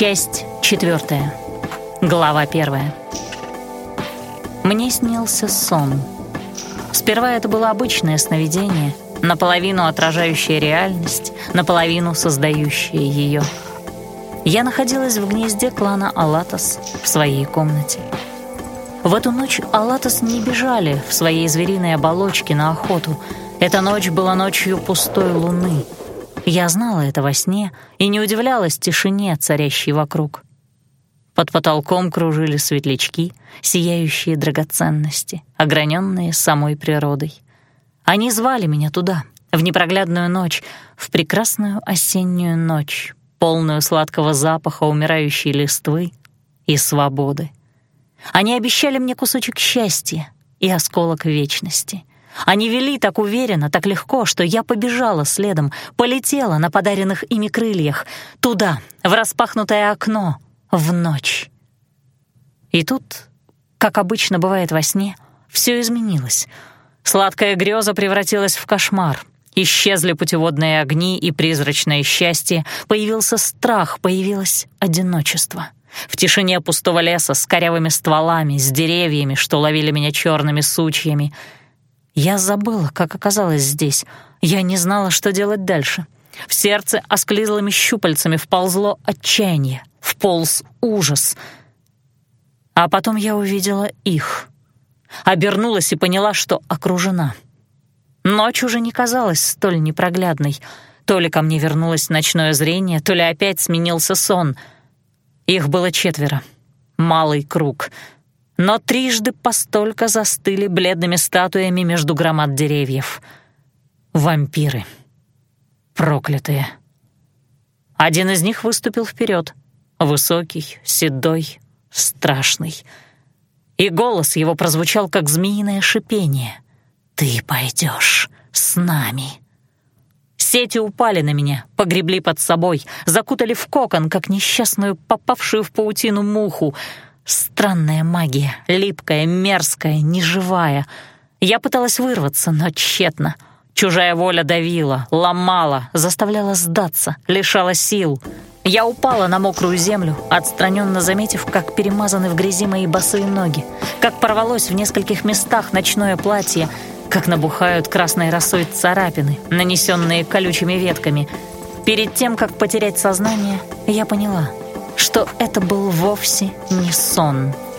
Часть четвертая. Глава первая. Мне снился сон. Сперва это было обычное сновидение, наполовину отражающее реальность, наполовину создающее ее. Я находилась в гнезде клана Алатос в своей комнате. В эту ночь Алатос не бежали в своей звериной оболочке на охоту. Эта ночь была ночью пустой луны. Я знала это во сне и не удивлялась тишине, царящей вокруг. Под потолком кружили светлячки, сияющие драгоценности, ограненные самой природой. Они звали меня туда, в непроглядную ночь, в прекрасную осеннюю ночь, полную сладкого запаха умирающей листвы и свободы. Они обещали мне кусочек счастья и осколок вечности. Они вели так уверенно, так легко, что я побежала следом, полетела на подаренных ими крыльях, туда, в распахнутое окно, в ночь. И тут, как обычно бывает во сне, все изменилось. Сладкая греза превратилась в кошмар. Исчезли путеводные огни и призрачное счастье, появился страх, появилось одиночество. В тишине пустого леса с корявыми стволами, с деревьями, что ловили меня черными сучьями. Я забыла, как оказалась здесь. Я не знала, что делать дальше. В сердце осклизлыми щупальцами вползло отчаяние, вполз ужас. А потом я увидела их. Обернулась и поняла, что окружена. Ночь уже не казалась столь непроглядной. То ли ко мне вернулось ночное зрение, то ли опять сменился сон — их было четверо. Малый круг. Но трижды постолько застыли бледными статуями между громад деревьев. Вампиры. Проклятые. Один из них выступил вперед. Высокий, седой, страшный. И голос его прозвучал, как змеиное шипение. «Ты пойдешь с нами». Сети упали на меня, погребли под собой, закутали в кокон, как несчастную, попавшую в паутину муху. Странная магия, липкая, мерзкая, неживая. Я пыталась вырваться, но тщетно. Чужая воля давила, ломала, заставляла сдаться, лишала сил. Я упала на мокрую землю, отстраненно заметив, как перемазаны в грязи мои босые ноги, как порвалось в нескольких местах ночное платье — как набухают красной росой царапины, нанесенные колючими ветками. Перед тем, как потерять сознание, я поняла, что это был вовсе не сон —